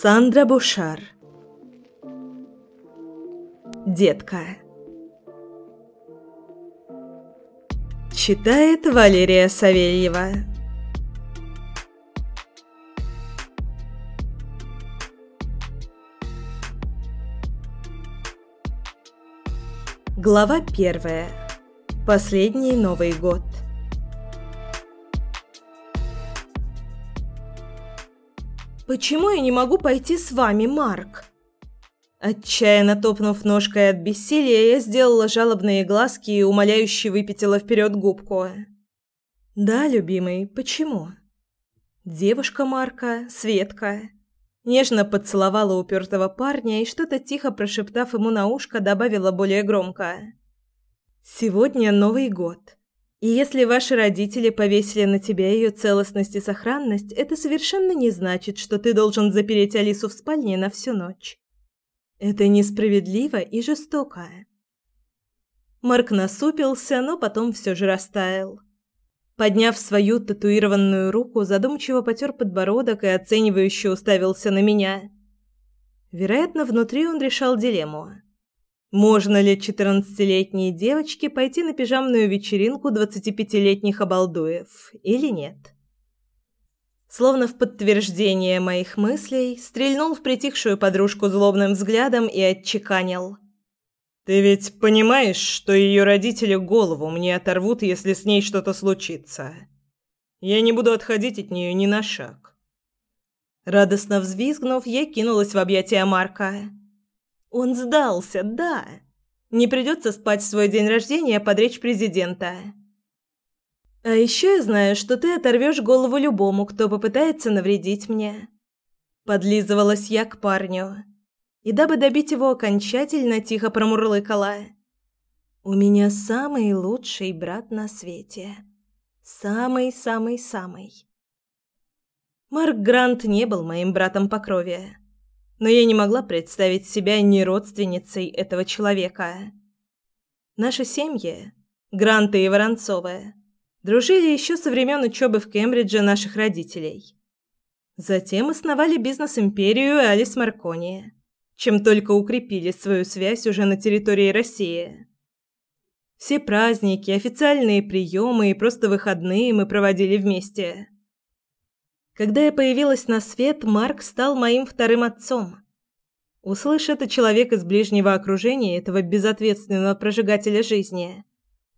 Сандра Бушар Детка Читает Валерия Савельева Глава первая. Последний Новый год. «Почему я не могу пойти с вами, Марк?» Отчаянно топнув ножкой от бессилия, я сделала жалобные глазки и умоляюще выпятила вперед губку. «Да, любимый, почему?» Девушка Марка, Светка, нежно поцеловала упертого парня и что-то тихо прошептав ему на ушко, добавила более громко. «Сегодня Новый год. И если ваши родители повесили на тебя ее целостность и сохранность, это совершенно не значит, что ты должен запереть Алису в спальне на всю ночь. Это несправедливо и жестоко. Марк насупился, но потом все же растаял. Подняв свою татуированную руку, задумчиво потер подбородок и оценивающе уставился на меня. Вероятно, внутри он решал дилемму. Можно ли четырнадцатилетней девочке пойти на пижамную вечеринку двадцатипятилетних обалдуев или нет? Словно в подтверждение моих мыслей, стрельнул в притихшую подружку злобным взглядом и отчеканил. «Ты ведь понимаешь, что ее родители голову мне оторвут, если с ней что-то случится? Я не буду отходить от нее ни на шаг». Радостно взвизгнув, я кинулась в объятия Марка. Он сдался, да. Не придется спать в свой день рождения под речь президента. А еще я знаю, что ты оторвешь голову любому, кто попытается навредить мне. Подлизывалась я к парню. И дабы добить его окончательно, тихо промурлыкала. У меня самый лучший брат на свете. Самый-самый-самый. Марк Грант не был моим братом по крови но я не могла представить себя не родственницей этого человека. Наши семьи, Гранты и Воронцовы, дружили еще со времен учебы в Кембридже наших родителей. Затем основали бизнес-империю Алис Маркони, чем только укрепили свою связь уже на территории России. Все праздники, официальные приемы и просто выходные мы проводили вместе – когда я появилась на свет, Марк стал моим вторым отцом. Услышь это человек из ближнего окружения этого безответственного прожигателя жизни,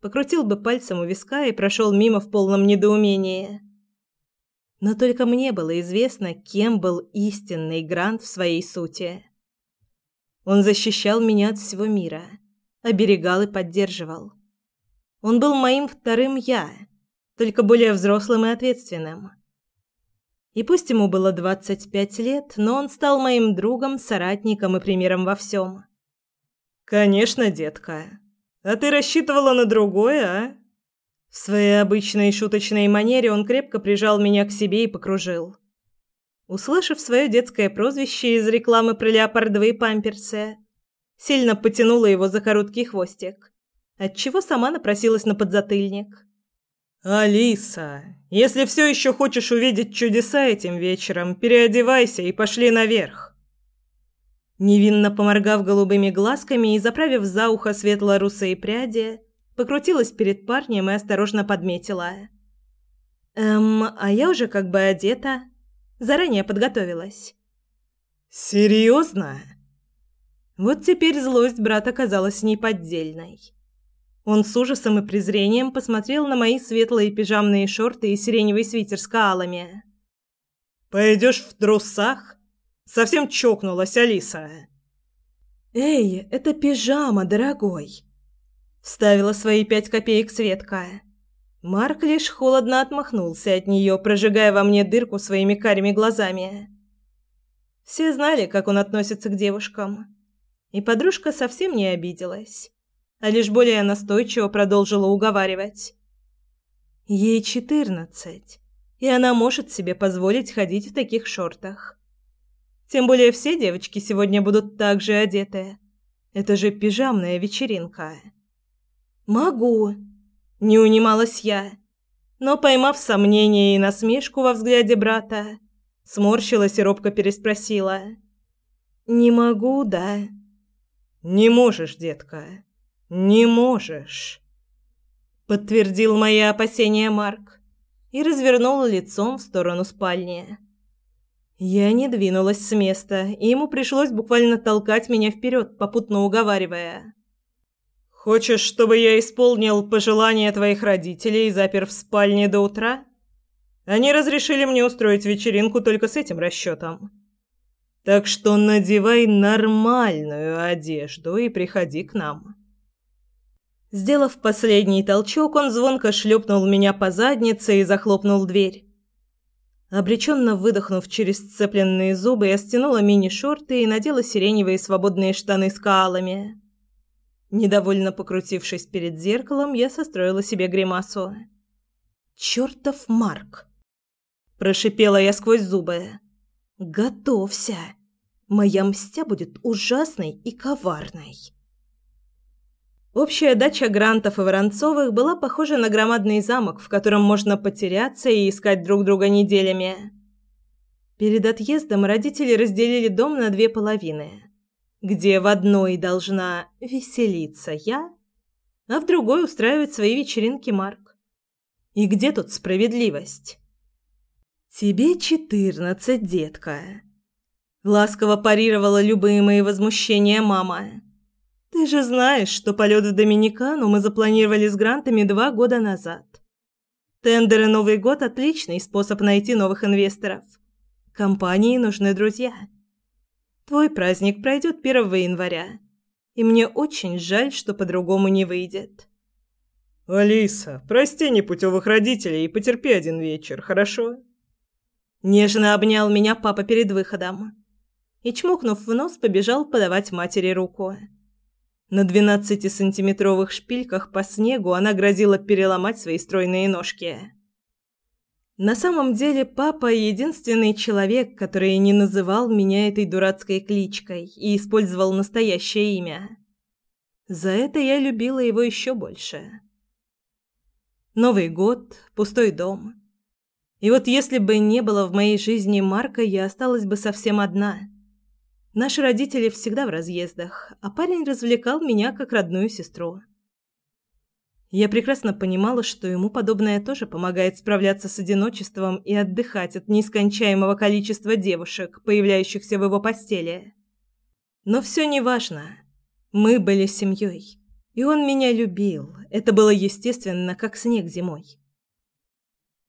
покрутил бы пальцем у виска и прошел мимо в полном недоумении. Но только мне было известно, кем был истинный Грант в своей сути. Он защищал меня от всего мира, оберегал и поддерживал. Он был моим вторым я, только более взрослым и ответственным. И пусть ему было 25 лет, но он стал моим другом, соратником и примером во всем. «Конечно, детка. А ты рассчитывала на другое, а?» В своей обычной шуточной манере он крепко прижал меня к себе и покружил. Услышав свое детское прозвище из рекламы про леопардовые памперсы, сильно потянула его за короткий хвостик, отчего сама напросилась на подзатыльник. «Алиса, если все еще хочешь увидеть чудеса этим вечером, переодевайся и пошли наверх». Невинно поморгав голубыми глазками и заправив за ухо светло-русые пряди, покрутилась перед парнем и осторожно подметила. «Эм, а я уже как бы одета. Заранее подготовилась». «Серьезно?» Вот теперь злость брата казалась неподдельной. Он с ужасом и презрением посмотрел на мои светлые пижамные шорты и сиреневый свитер с каалами. «Пойдешь в трусах? Совсем чокнулась Алиса!» «Эй, это пижама, дорогой!» Вставила свои пять копеек Светка. Марк лишь холодно отмахнулся от нее, прожигая во мне дырку своими карими глазами. Все знали, как он относится к девушкам. И подружка совсем не обиделась а лишь более настойчиво продолжила уговаривать. Ей четырнадцать, и она может себе позволить ходить в таких шортах. Тем более все девочки сегодня будут так же одеты. Это же пижамная вечеринка. Могу, не унималась я, но поймав сомнение и насмешку во взгляде брата, Сморщилась и робко переспросила. «Не могу, да?» «Не можешь, детка. Не можешь», — подтвердил мои опасения Марк и развернул лицом в сторону спальни. Я не двинулась с места, и ему пришлось буквально толкать меня вперед, попутно уговаривая. «Хочешь, чтобы я исполнил пожелания твоих родителей запер в спальне до утра? Они разрешили мне устроить вечеринку только с этим расчетом. Так что надевай нормальную одежду и приходи к нам». Сделав последний толчок, он звонко шлепнул меня по заднице и захлопнул дверь. Обреченно выдохнув через сцепленные зубы, я стянула мини-шорты и надела сиреневые свободные штаны с каалами. Недовольно покрутившись перед зеркалом, я состроила себе гримасу. «Чёртов Марк!» Прошипела я сквозь зубы. «Готовься! Моя мстя будет ужасной и коварной!» Общая дача Грантов и Воронцовых была похожа на громадный замок, в котором можно потеряться и искать друг друга неделями. Перед отъездом родители разделили дом на две половины, где в одной должна веселиться я, а в другой устраивать свои вечеринки Марк. И где тут справедливость? «Тебе четырнадцать, детка», — ласково парировала любые мои возмущения мама. Ты же знаешь, что полет в Доминикану мы запланировали с грантами два года назад. Тендеры Новый год – отличный способ найти новых инвесторов. Компании нужны друзья. Твой праздник пройдет 1 января, и мне очень жаль, что по-другому не выйдет. «Алиса, прости непутевых родителей и потерпи один вечер, хорошо?» Нежно обнял меня папа перед выходом и, чмокнув в нос, побежал подавать матери руку. На двенадцатисантиметровых шпильках по снегу она грозила переломать свои стройные ножки. На самом деле папа единственный человек, который не называл меня этой дурацкой кличкой и использовал настоящее имя. За это я любила его еще больше. Новый год, пустой дом. И вот если бы не было в моей жизни Марка, я осталась бы совсем одна – Наши родители всегда в разъездах, а парень развлекал меня как родную сестру. Я прекрасно понимала, что ему подобное тоже помогает справляться с одиночеством и отдыхать от нескончаемого количества девушек, появляющихся в его постели. Но все неважно. Мы были семьей, и он меня любил. Это было естественно, как снег зимой.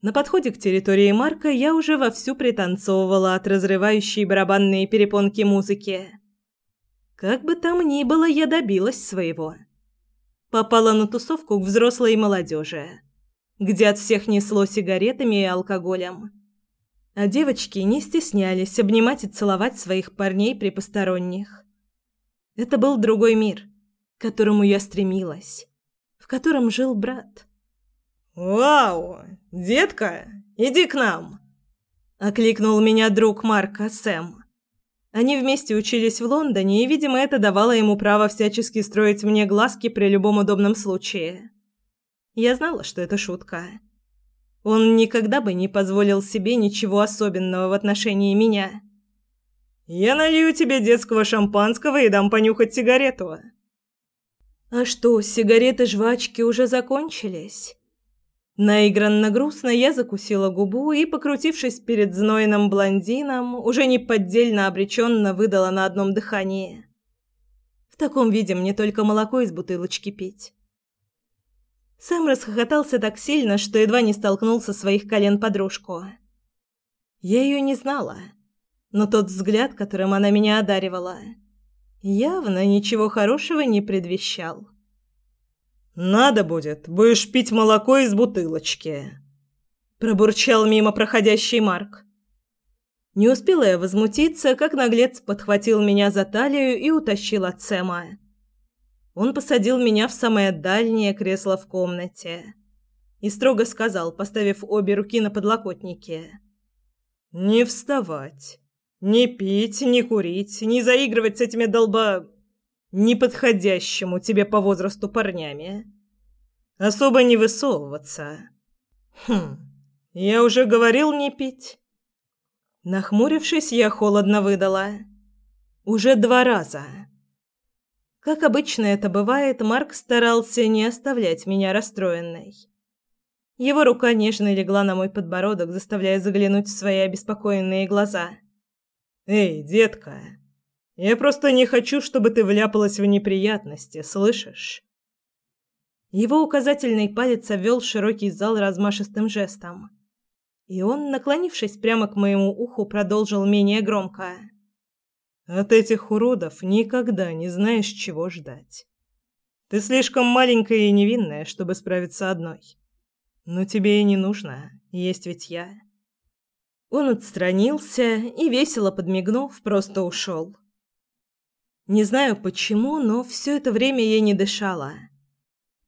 На подходе к территории Марка я уже вовсю пританцовывала от разрывающей барабанные перепонки музыки. Как бы там ни было, я добилась своего. Попала на тусовку к взрослой молодежи, где от всех несло сигаретами и алкоголем. А девочки не стеснялись обнимать и целовать своих парней при посторонних. Это был другой мир, к которому я стремилась, в котором жил брат. «Вау! Детка, иди к нам!» Окликнул меня друг Марка, Сэм. Они вместе учились в Лондоне, и, видимо, это давало ему право всячески строить мне глазки при любом удобном случае. Я знала, что это шутка. Он никогда бы не позволил себе ничего особенного в отношении меня. «Я налью тебе детского шампанского и дам понюхать сигарету». «А что, сигареты-жвачки уже закончились?» Наигранно грустно я закусила губу и, покрутившись перед знойным блондином, уже неподдельно обреченно выдала на одном дыхании. В таком виде мне только молоко из бутылочки пить. Сам расхохотался так сильно, что едва не столкнулся своих колен подружку. Я ее не знала, но тот взгляд, которым она меня одаривала, явно ничего хорошего не предвещал. «Надо будет, будешь пить молоко из бутылочки», – пробурчал мимо проходящий Марк. Не успела я возмутиться, как наглец подхватил меня за талию и утащил от Сэма. Он посадил меня в самое дальнее кресло в комнате и строго сказал, поставив обе руки на подлокотники. «Не вставать, не пить, не курить, не заигрывать с этими долба неподходящему тебе по возрасту парнями. Особо не высовываться. Хм, я уже говорил не пить. Нахмурившись, я холодно выдала. Уже два раза. Как обычно это бывает, Марк старался не оставлять меня расстроенной. Его рука нежно легла на мой подбородок, заставляя заглянуть в свои обеспокоенные глаза. «Эй, детка, я просто не хочу, чтобы ты вляпалась в неприятности, слышишь?» Его указательный палец обвел широкий зал размашистым жестом. И он, наклонившись прямо к моему уху, продолжил менее громко. «От этих уродов никогда не знаешь, чего ждать. Ты слишком маленькая и невинная, чтобы справиться одной. Но тебе и не нужно, есть ведь я». Он отстранился и, весело подмигнув, просто ушел. Не знаю почему, но все это время я не дышала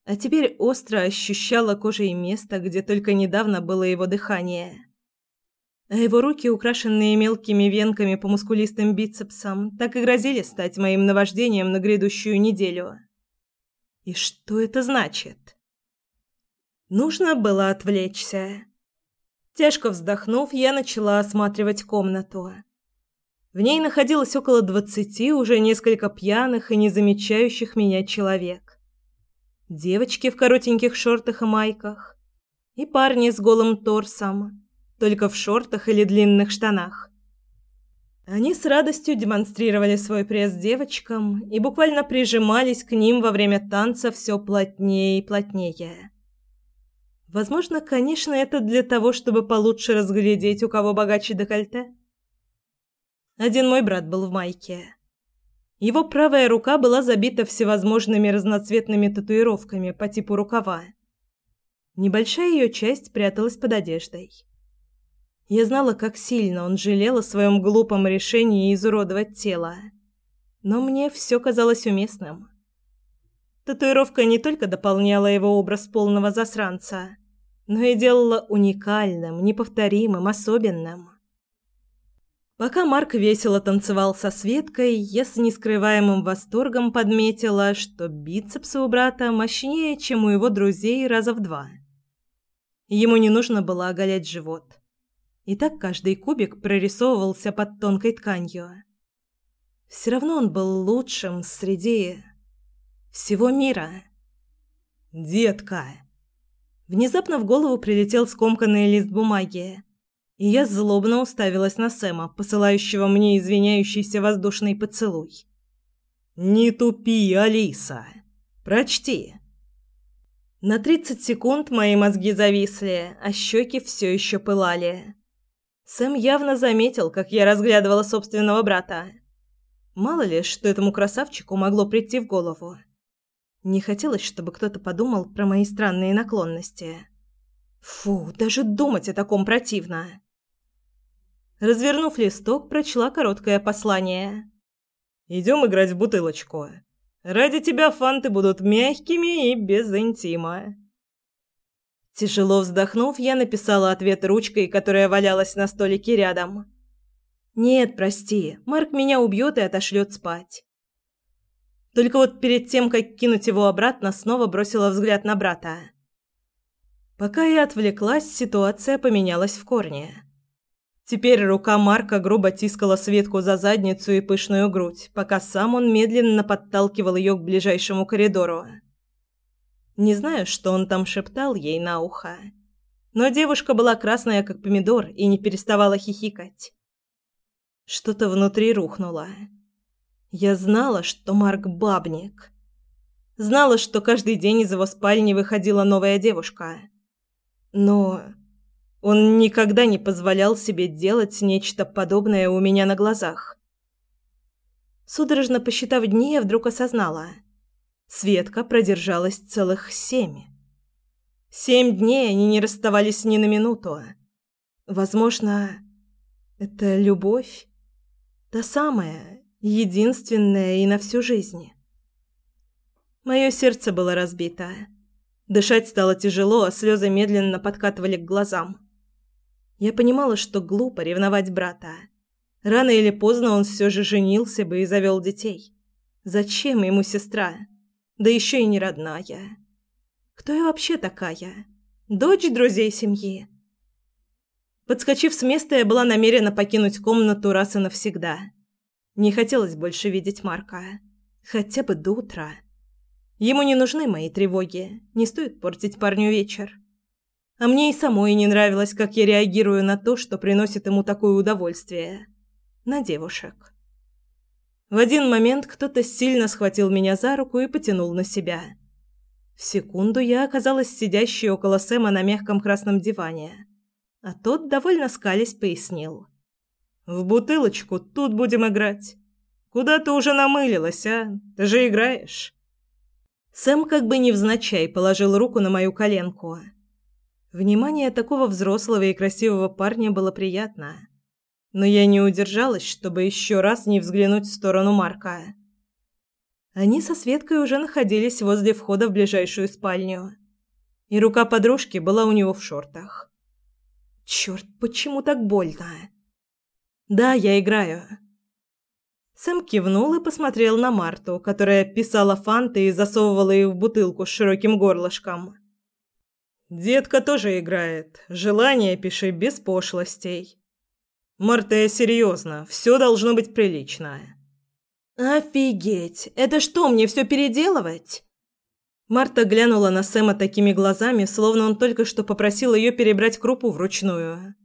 а теперь остро ощущала кожей место, где только недавно было его дыхание. А его руки, украшенные мелкими венками по мускулистым бицепсам, так и грозили стать моим наваждением на грядущую неделю. И что это значит? Нужно было отвлечься. Тяжко вздохнув, я начала осматривать комнату. В ней находилось около двадцати уже несколько пьяных и не замечающих меня человек девочки в коротеньких шортах и майках и парни с голым торсом, только в шортах или длинных штанах. Они с радостью демонстрировали свой пресс девочкам и буквально прижимались к ним во время танца все плотнее и плотнее. Возможно, конечно, это для того, чтобы получше разглядеть, у кого богаче декольте. Один мой брат был в майке. Его правая рука была забита всевозможными разноцветными татуировками по типу рукава. Небольшая ее часть пряталась под одеждой. Я знала, как сильно он жалел о своем глупом решении изуродовать тело. Но мне все казалось уместным. Татуировка не только дополняла его образ полного засранца, но и делала уникальным, неповторимым, особенным. Пока Марк весело танцевал со Светкой, я с нескрываемым восторгом подметила, что бицепсы у брата мощнее, чем у его друзей раза в два. Ему не нужно было оголять живот. И так каждый кубик прорисовывался под тонкой тканью. Все равно он был лучшим среди всего мира. «Детка!» Внезапно в голову прилетел скомканный лист бумаги и я злобно уставилась на Сэма, посылающего мне извиняющийся воздушный поцелуй. «Не тупи, Алиса! Прочти!» На тридцать секунд мои мозги зависли, а щеки все еще пылали. Сэм явно заметил, как я разглядывала собственного брата. Мало ли, что этому красавчику могло прийти в голову. Не хотелось, чтобы кто-то подумал про мои странные наклонности. Фу, даже думать о таком противно. Развернув листок, прочла короткое послание. «Идем играть в бутылочку. Ради тебя фанты будут мягкими и без интима». Тяжело вздохнув, я написала ответ ручкой, которая валялась на столике рядом. «Нет, прости, Марк меня убьет и отошлет спать». Только вот перед тем, как кинуть его обратно, снова бросила взгляд на брата. Пока я отвлеклась, ситуация поменялась в корне. Теперь рука Марка грубо тискала Светку за задницу и пышную грудь, пока сам он медленно подталкивал ее к ближайшему коридору. Не знаю, что он там шептал ей на ухо, но девушка была красная, как помидор, и не переставала хихикать. Что-то внутри рухнуло. Я знала, что Марк бабник. Знала, что каждый день из его спальни выходила новая девушка. Но он никогда не позволял себе делать нечто подобное у меня на глазах. Судорожно посчитав дни, я вдруг осознала. Светка продержалась целых семь. Семь дней они не расставались ни на минуту. Возможно, это любовь? Та самая, единственная и на всю жизнь. Мое сердце было разбито. Дышать стало тяжело, а слезы медленно подкатывали к глазам. Я понимала, что глупо ревновать брата. Рано или поздно он все же женился бы и завел детей. Зачем ему сестра? Да еще и не родная. Кто я вообще такая? Дочь друзей семьи? Подскочив с места, я была намерена покинуть комнату раз и навсегда. Не хотелось больше видеть Марка. Хотя бы до утра. Ему не нужны мои тревоги. Не стоит портить парню вечер. А мне и самой не нравилось, как я реагирую на то, что приносит ему такое удовольствие. На девушек. В один момент кто-то сильно схватил меня за руку и потянул на себя. В секунду я оказалась сидящей около Сэма на мягком красном диване. А тот, довольно скались, пояснил. «В бутылочку тут будем играть. Куда ты уже намылилась, а? Ты же играешь». Сэм как бы невзначай положил руку на мою коленку. Внимание такого взрослого и красивого парня было приятно. Но я не удержалась, чтобы еще раз не взглянуть в сторону Марка. Они со Светкой уже находились возле входа в ближайшую спальню. И рука подружки была у него в шортах. Черт, почему так больно? Да, я играю. Сэм кивнул и посмотрел на Марту, которая писала фанты и засовывала их в бутылку с широким горлышком. Детка тоже играет. Желание пиши без пошлостей. Марта, я серьезно. Все должно быть прилично. Офигеть! Это что, мне все переделывать? Марта глянула на Сэма такими глазами, словно он только что попросил ее перебрать крупу вручную.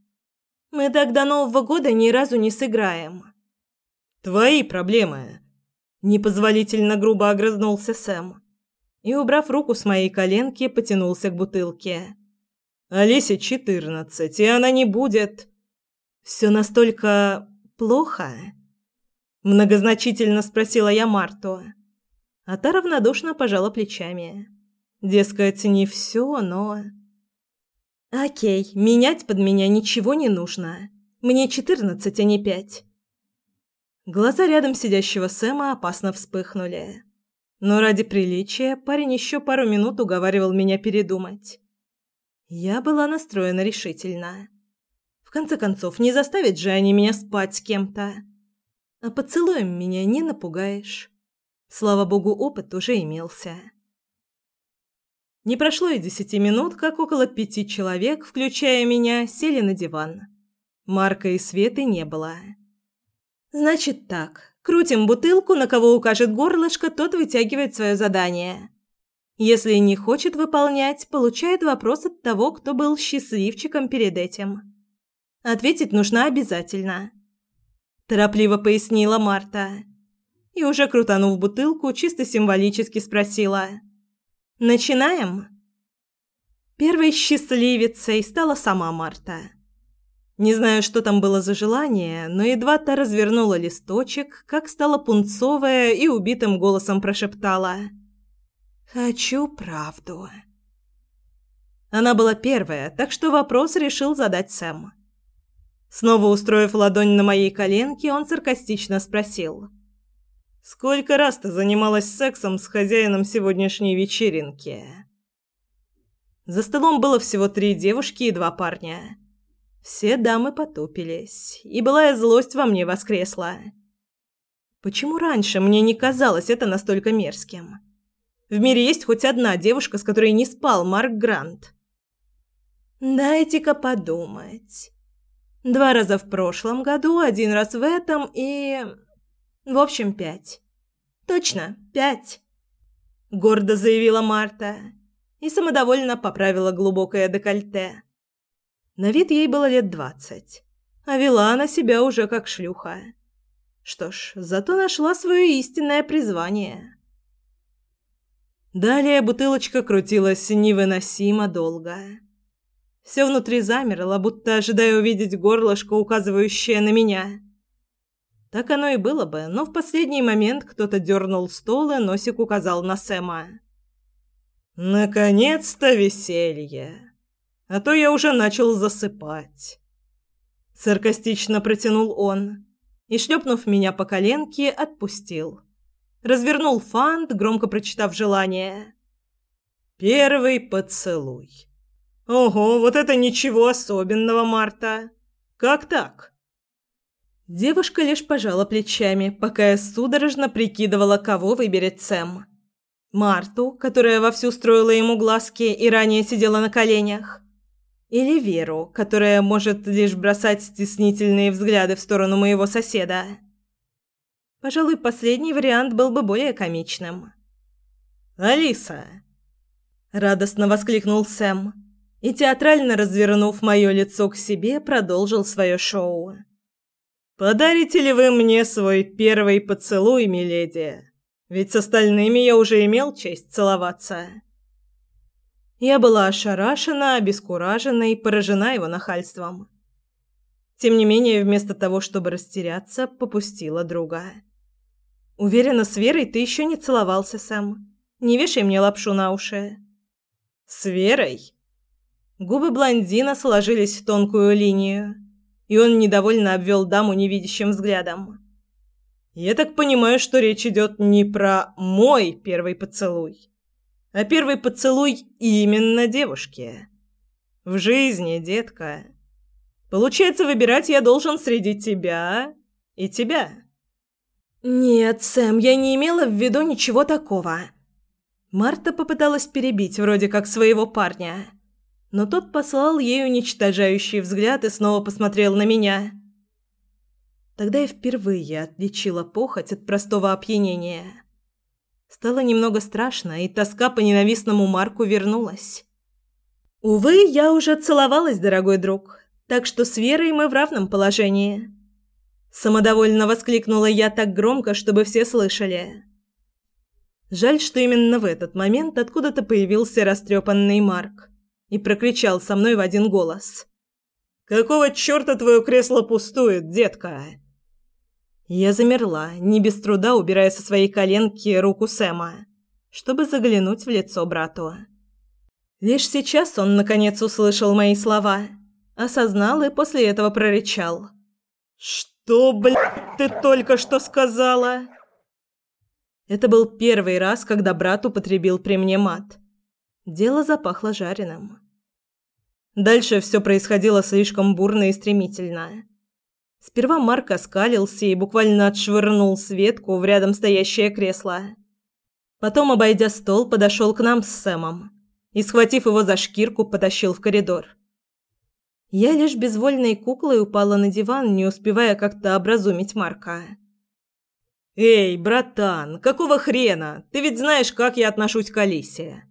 Мы так до Нового года ни разу не сыграем. Твои проблемы. Непозволительно грубо огрызнулся Сэм и, убрав руку с моей коленки, потянулся к бутылке. Олесе четырнадцать, и она не будет. Все настолько плохо? Многозначительно спросила я Марту. А та равнодушно пожала плечами. Дескать, не все, но... Окей, менять под меня ничего не нужно. Мне четырнадцать, а не пять. Глаза рядом сидящего Сэма опасно вспыхнули. Но ради приличия парень еще пару минут уговаривал меня передумать. Я была настроена решительно. В конце концов, не заставят же они меня спать с кем-то. А поцелуем меня не напугаешь. Слава богу, опыт уже имелся. Не прошло и десяти минут, как около пяти человек, включая меня, сели на диван. Марка и Светы не было. «Значит так. Крутим бутылку, на кого укажет горлышко, тот вытягивает свое задание. Если не хочет выполнять, получает вопрос от того, кто был счастливчиком перед этим. Ответить нужно обязательно. Торопливо пояснила Марта. И уже крутанув бутылку, чисто символически спросила. «Начинаем?» Первой счастливицей стала сама Марта. Не знаю, что там было за желание, но едва та развернула листочек, как стала пунцовая и убитым голосом прошептала «Хочу правду». Она была первая, так что вопрос решил задать Сэм. Снова устроив ладонь на моей коленке, он саркастично спросил «Сколько раз ты занималась сексом с хозяином сегодняшней вечеринки?» За столом было всего три девушки и два парня – все дамы потупились, и былая злость во мне воскресла. Почему раньше мне не казалось это настолько мерзким? В мире есть хоть одна девушка, с которой не спал Марк Грант. Дайте-ка подумать. Два раза в прошлом году, один раз в этом и... В общем, пять. Точно, пять. Гордо заявила Марта и самодовольно поправила глубокое декольте. На вид ей было лет двадцать, а вела она себя уже как шлюха. Что ж, зато нашла свое истинное призвание. Далее бутылочка крутилась невыносимо долго. Все внутри замерло, будто ожидая увидеть горлышко, указывающее на меня. Так оно и было бы, но в последний момент кто-то дернул стол и носик указал на Сэма. «Наконец-то веселье!» А то я уже начал засыпать. Саркастично протянул он и, шлепнув меня по коленке, отпустил. Развернул фант, громко прочитав желание. «Первый поцелуй». «Ого, вот это ничего особенного, Марта! Как так?» Девушка лишь пожала плечами, пока я судорожно прикидывала, кого выберет Сэм. Марту, которая вовсю строила ему глазки и ранее сидела на коленях, Или Веру, которая может лишь бросать стеснительные взгляды в сторону моего соседа. Пожалуй, последний вариант был бы более комичным. «Алиса!» – радостно воскликнул Сэм и, театрально развернув мое лицо к себе, продолжил свое шоу. «Подарите ли вы мне свой первый поцелуй, миледи? Ведь с остальными я уже имел честь целоваться». Я была ошарашена, обескуражена и поражена его нахальством. Тем не менее, вместо того, чтобы растеряться, попустила друга. «Уверена, с Верой ты еще не целовался сам. Не вешай мне лапшу на уши». «С Верой?» Губы блондина сложились в тонкую линию, и он недовольно обвел даму невидящим взглядом. «Я так понимаю, что речь идет не про мой первый поцелуй, а первый поцелуй именно девушке. В жизни, детка. Получается, выбирать я должен среди тебя и тебя. Нет, Сэм, я не имела в виду ничего такого. Марта попыталась перебить вроде как своего парня, но тот послал ей уничтожающий взгляд и снова посмотрел на меня. Тогда я впервые отличила похоть от простого опьянения. Стало немного страшно, и тоска по ненавистному Марку вернулась. Увы, я уже целовалась, дорогой друг, так что с Верой мы в равном положении. Самодовольно воскликнула я так громко, чтобы все слышали. Жаль, что именно в этот момент откуда-то появился растрепанный Марк и прокричал со мной в один голос. «Какого чёрта твое кресло пустует, детка?» Я замерла, не без труда убирая со своей коленки руку Сэма, чтобы заглянуть в лицо брату. Лишь сейчас он наконец услышал мои слова, осознал и после этого прорычал: "Что, блядь, ты только что сказала?" Это был первый раз, когда брат употребил при мне мат. Дело запахло жареным. Дальше все происходило слишком бурно и стремительно. Сперва Марк оскалился и буквально отшвырнул Светку в рядом стоящее кресло. Потом, обойдя стол, подошел к нам с Сэмом и, схватив его за шкирку, потащил в коридор. Я лишь безвольной куклой упала на диван, не успевая как-то образумить Марка. «Эй, братан, какого хрена? Ты ведь знаешь, как я отношусь к Алисе.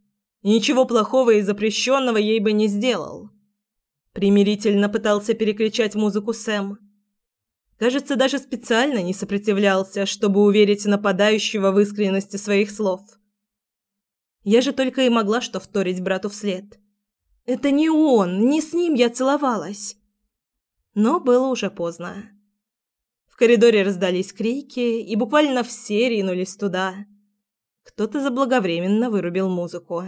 Ничего плохого и запрещенного ей бы не сделал». Примирительно пытался перекричать музыку Сэм. Кажется, даже специально не сопротивлялся, чтобы уверить нападающего в искренности своих слов. Я же только и могла что вторить брату вслед. Это не он, не с ним я целовалась. Но было уже поздно. В коридоре раздались крики, и буквально все ринулись туда. Кто-то заблаговременно вырубил музыку.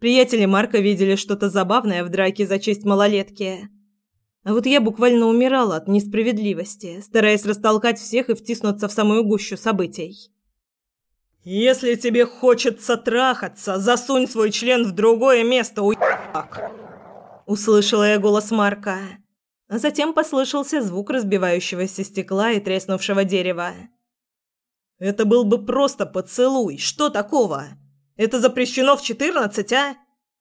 Приятели Марка видели что-то забавное в драке за честь малолетки – а вот я буквально умирала от несправедливости, стараясь растолкать всех и втиснуться в самую гущу событий. «Если тебе хочется трахаться, засунь свой член в другое место, уебак!» Услышала я голос Марка, а затем послышался звук разбивающегося стекла и треснувшего дерева. «Это был бы просто поцелуй, что такого? Это запрещено в четырнадцать, а?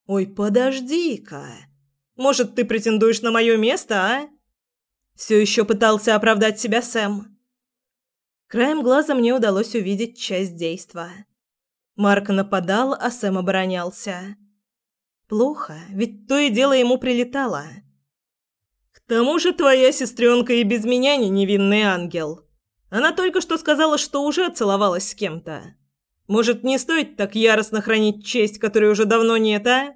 Ой, подожди-ка!» Может, ты претендуешь на мое место, а?» Все еще пытался оправдать себя Сэм. Краем глаза мне удалось увидеть часть действа. Марк нападал, а Сэм оборонялся. Плохо, ведь то и дело ему прилетало. «К тому же твоя сестренка и без меня не невинный ангел. Она только что сказала, что уже целовалась с кем-то. Может, не стоит так яростно хранить честь, которой уже давно нет, а?»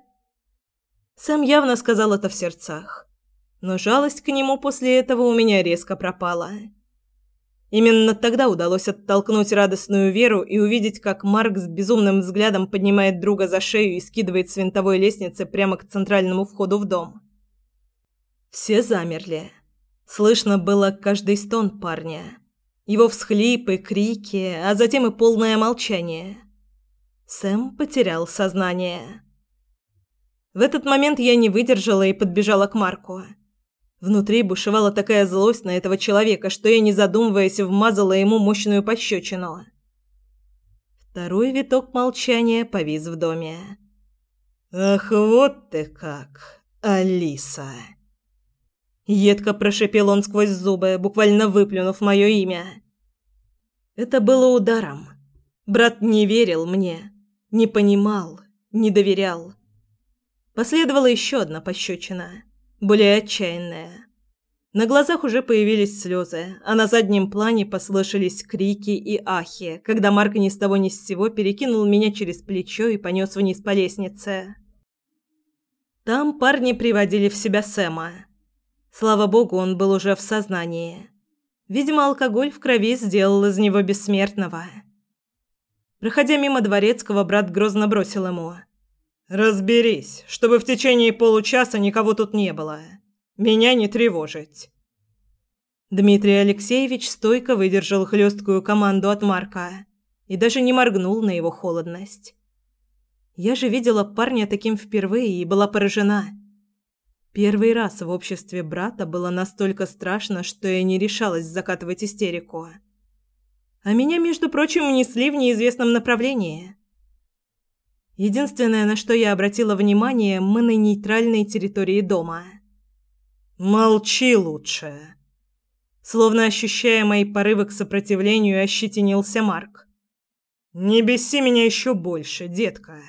Сэм явно сказал это в сердцах. Но жалость к нему после этого у меня резко пропала. Именно тогда удалось оттолкнуть радостную Веру и увидеть, как Марк с безумным взглядом поднимает друга за шею и скидывает с винтовой лестницы прямо к центральному входу в дом. Все замерли. Слышно было каждый стон парня. Его всхлипы, крики, а затем и полное молчание. Сэм потерял сознание. В этот момент я не выдержала и подбежала к Марку. Внутри бушевала такая злость на этого человека, что я, не задумываясь, вмазала ему мощную пощечину. Второй виток молчания повис в доме. «Ах, вот ты как! Алиса. Едко прошипел он сквозь зубы, буквально выплюнув мое имя. Это было ударом. Брат не верил мне, не понимал, не доверял. Последовала еще одна пощечина, более отчаянная. На глазах уже появились слезы, а на заднем плане послышались крики и ахи, когда Марк ни с того ни с сего перекинул меня через плечо и понес вниз по лестнице. Там парни приводили в себя Сэма. Слава богу, он был уже в сознании. Видимо, алкоголь в крови сделал из него бессмертного. Проходя мимо дворецкого, брат грозно бросил ему. «Разберись, чтобы в течение получаса никого тут не было». Меня не тревожить. Дмитрий Алексеевич стойко выдержал хлесткую команду от Марка и даже не моргнул на его холодность. Я же видела парня таким впервые и была поражена. Первый раз в обществе брата было настолько страшно, что я не решалась закатывать истерику. А меня, между прочим, несли в неизвестном направлении. Единственное, на что я обратила внимание, мы на нейтральной территории дома – «Молчи лучше!» Словно ощущая мои порывы к сопротивлению, ощетинился Марк. «Не беси меня еще больше, детка.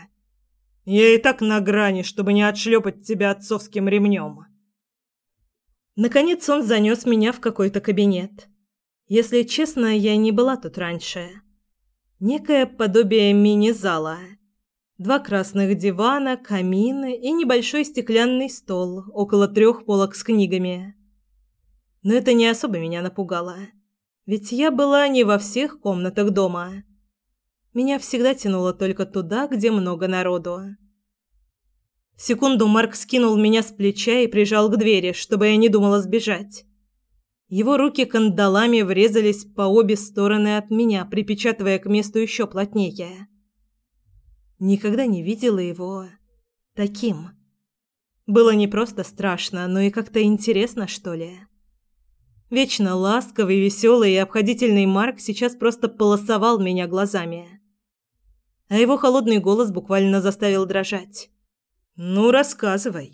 Я и так на грани, чтобы не отшлепать тебя отцовским ремнем». Наконец он занес меня в какой-то кабинет. Если честно, я не была тут раньше. Некое подобие мини-зала – Два красных дивана, камин и небольшой стеклянный стол около трех полок с книгами. Но это не особо меня напугало. Ведь я была не во всех комнатах дома. Меня всегда тянуло только туда, где много народу. Секунду Марк скинул меня с плеча и прижал к двери, чтобы я не думала сбежать. Его руки кандалами врезались по обе стороны от меня, припечатывая к месту еще плотнее. Никогда не видела его таким. Было не просто страшно, но и как-то интересно, что ли. Вечно ласковый, веселый и обходительный Марк сейчас просто полосовал меня глазами. А его холодный голос буквально заставил дрожать. «Ну, рассказывай.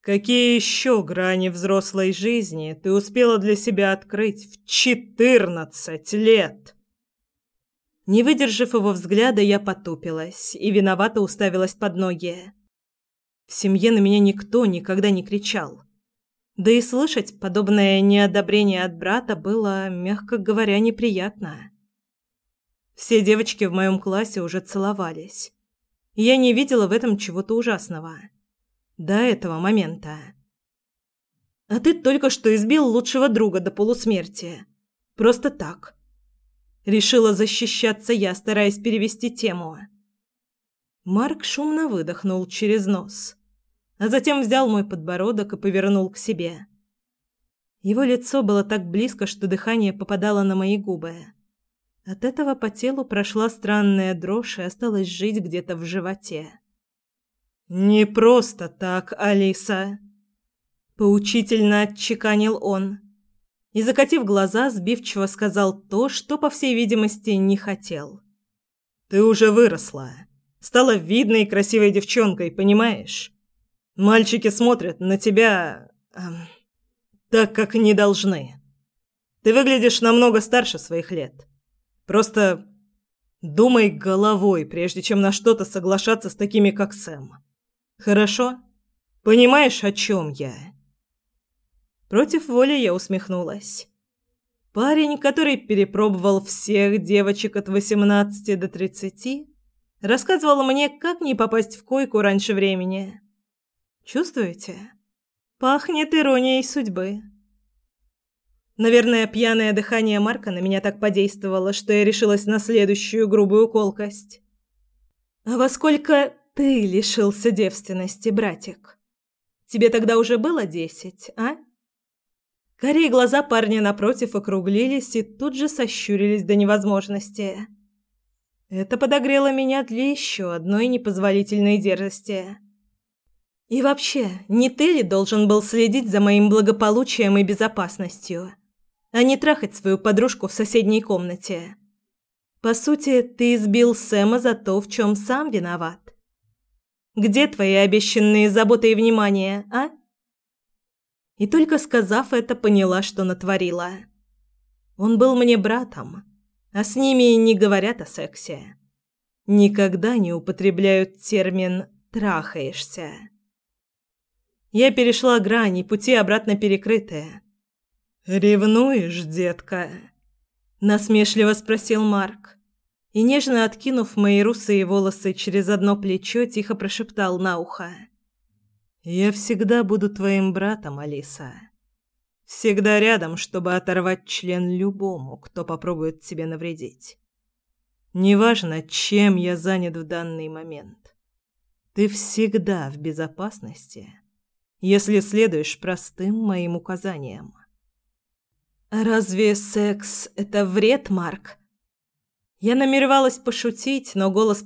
Какие еще грани взрослой жизни ты успела для себя открыть в четырнадцать лет?» Не выдержав его взгляда, я потупилась и виновато уставилась под ноги. В семье на меня никто никогда не кричал. Да и слышать подобное неодобрение от брата было, мягко говоря, неприятно. Все девочки в моем классе уже целовались. я не видела в этом чего-то ужасного. До этого момента. А ты только что избил лучшего друга до полусмерти. Просто так. Решила защищаться я, стараясь перевести тему. Марк шумно выдохнул через нос, а затем взял мой подбородок и повернул к себе. Его лицо было так близко, что дыхание попадало на мои губы. От этого по телу прошла странная дрожь и осталась жить где-то в животе. «Не просто так, Алиса!» Поучительно отчеканил он и, закатив глаза, сбивчиво сказал то, что, по всей видимости, не хотел. «Ты уже выросла. Стала видной и красивой девчонкой, понимаешь? Мальчики смотрят на тебя... Эм, так, как не должны. Ты выглядишь намного старше своих лет. Просто думай головой, прежде чем на что-то соглашаться с такими, как Сэм. Хорошо? Понимаешь, о чем я?» Против воли я усмехнулась. Парень, который перепробовал всех девочек от 18 до 30, рассказывал мне, как не попасть в койку раньше времени. Чувствуете? Пахнет иронией судьбы. Наверное, пьяное дыхание Марка на меня так подействовало, что я решилась на следующую грубую колкость. «А во сколько ты лишился девственности, братик? Тебе тогда уже было десять, а?» Карие глаза парня напротив округлились и тут же сощурились до невозможности. Это подогрело меня для еще одной непозволительной дерзости. И вообще, не ты ли должен был следить за моим благополучием и безопасностью, а не трахать свою подружку в соседней комнате? По сути, ты избил Сэма за то, в чем сам виноват. Где твои обещанные заботы и внимание, а? И только сказав это, поняла, что натворила. Он был мне братом, а с ними не говорят о сексе. Никогда не употребляют термин «трахаешься». Я перешла грани, пути обратно перекрытые. «Ревнуешь, детка?» – насмешливо спросил Марк. И, нежно откинув мои русые волосы через одно плечо, тихо прошептал на ухо. «Я всегда буду твоим братом, Алиса. Всегда рядом, чтобы оторвать член любому, кто попробует тебе навредить. Неважно, чем я занят в данный момент. Ты всегда в безопасности, если следуешь простым моим указаниям. «Разве секс — это вред, Марк?» Я намеревалась пошутить, но голос...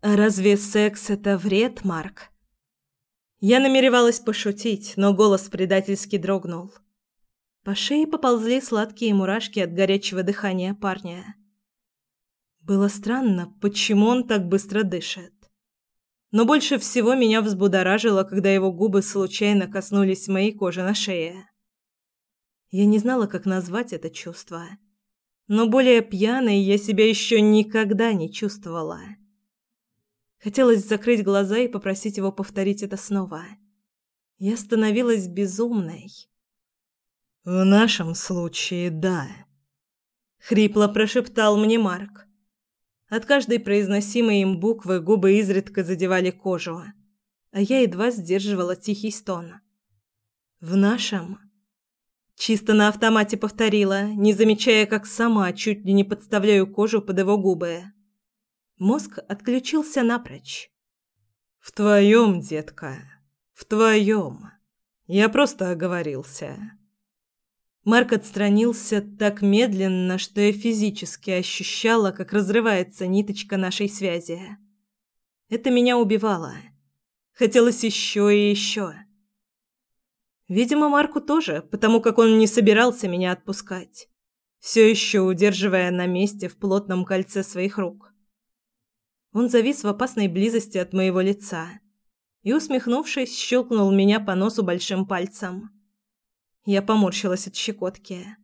«Разве секс — это вред, Марк?» Я намеревалась пошутить, но голос предательски дрогнул. По шее поползли сладкие мурашки от горячего дыхания парня. Было странно, почему он так быстро дышит. Но больше всего меня взбудоражило, когда его губы случайно коснулись моей кожи на шее. Я не знала, как назвать это чувство. Но более пьяной я себя еще никогда не чувствовала. Хотелось закрыть глаза и попросить его повторить это снова. Я становилась безумной. «В нашем случае, да», — хрипло прошептал мне Марк. От каждой произносимой им буквы губы изредка задевали кожу, а я едва сдерживала тихий стон. «В нашем...» Чисто на автомате повторила, не замечая, как сама чуть ли не подставляю кожу под его губы. Мозг отключился напрочь. «В твоем, детка, в твоем. Я просто оговорился». Марк отстранился так медленно, что я физически ощущала, как разрывается ниточка нашей связи. Это меня убивало. Хотелось еще и еще. Видимо, Марку тоже, потому как он не собирался меня отпускать, все еще удерживая на месте в плотном кольце своих рук. Он завис в опасной близости от моего лица и, усмехнувшись, щелкнул меня по носу большим пальцем. Я поморщилась от щекотки.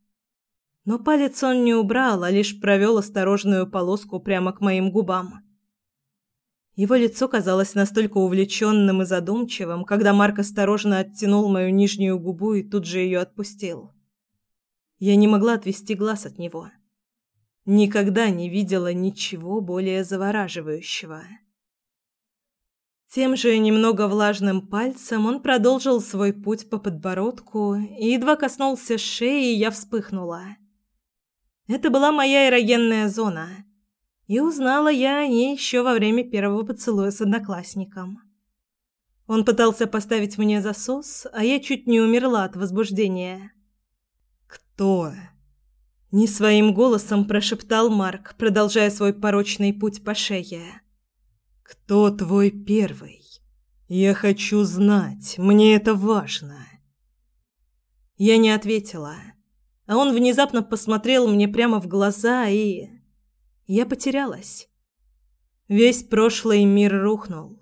Но палец он не убрал, а лишь провел осторожную полоску прямо к моим губам. Его лицо казалось настолько увлеченным и задумчивым, когда Марк осторожно оттянул мою нижнюю губу и тут же ее отпустил. Я не могла отвести глаз от него. Никогда не видела ничего более завораживающего. Тем же немного влажным пальцем он продолжил свой путь по подбородку и едва коснулся шеи, я вспыхнула. Это была моя эрогенная зона, и узнала я о ней еще во время первого поцелуя с одноклассником. Он пытался поставить мне засос, а я чуть не умерла от возбуждения. «Кто?» Не своим голосом прошептал Марк, продолжая свой порочный путь по шее. Кто твой первый? Я хочу знать, мне это важно. Я не ответила, а он внезапно посмотрел мне прямо в глаза, и я потерялась. Весь прошлый мир рухнул.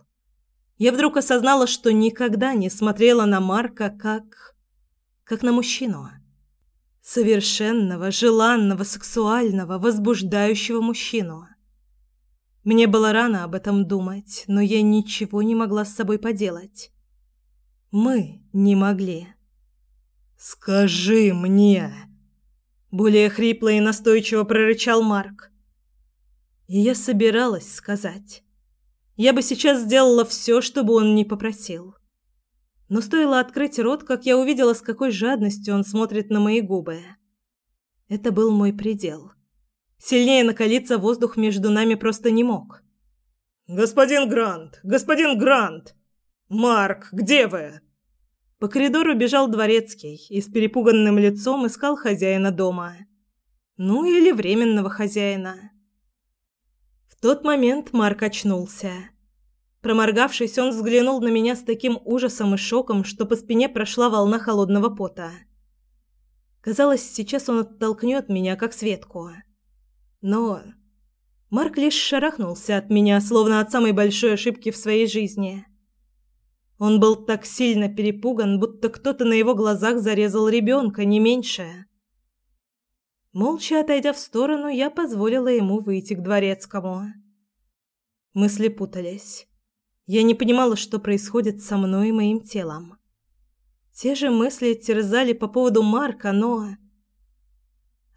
Я вдруг осознала, что никогда не смотрела на Марка как как на мужчину. Совершенного, желанного, сексуального, возбуждающего мужчину. Мне было рано об этом думать, но я ничего не могла с собой поделать. Мы не могли. «Скажи мне!» Более хрипло и настойчиво прорычал Марк. И я собиралась сказать. Я бы сейчас сделала все, чтобы он не попросил. Но стоило открыть рот, как я увидела, с какой жадностью он смотрит на мои губы. Это был мой предел. Сильнее накалиться воздух между нами просто не мог. «Господин Грант! Господин Грант! Марк, где вы?» По коридору бежал дворецкий и с перепуганным лицом искал хозяина дома. Ну или временного хозяина. В тот момент Марк очнулся. Проморгавшись, он взглянул на меня с таким ужасом и шоком, что по спине прошла волна холодного пота. Казалось, сейчас он оттолкнет меня, как Светку. Но Марк лишь шарахнулся от меня, словно от самой большой ошибки в своей жизни. Он был так сильно перепуган, будто кто-то на его глазах зарезал ребенка, не меньше. Молча отойдя в сторону, я позволила ему выйти к дворецкому. Мысли путались. Я не понимала, что происходит со мной и моим телом. Те же мысли терзали по поводу Марка, но...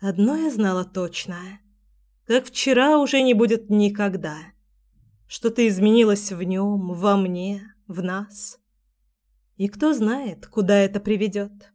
Одно я знала точно. Как вчера уже не будет никогда. Что-то изменилось в нем, во мне, в нас. И кто знает, куда это приведет.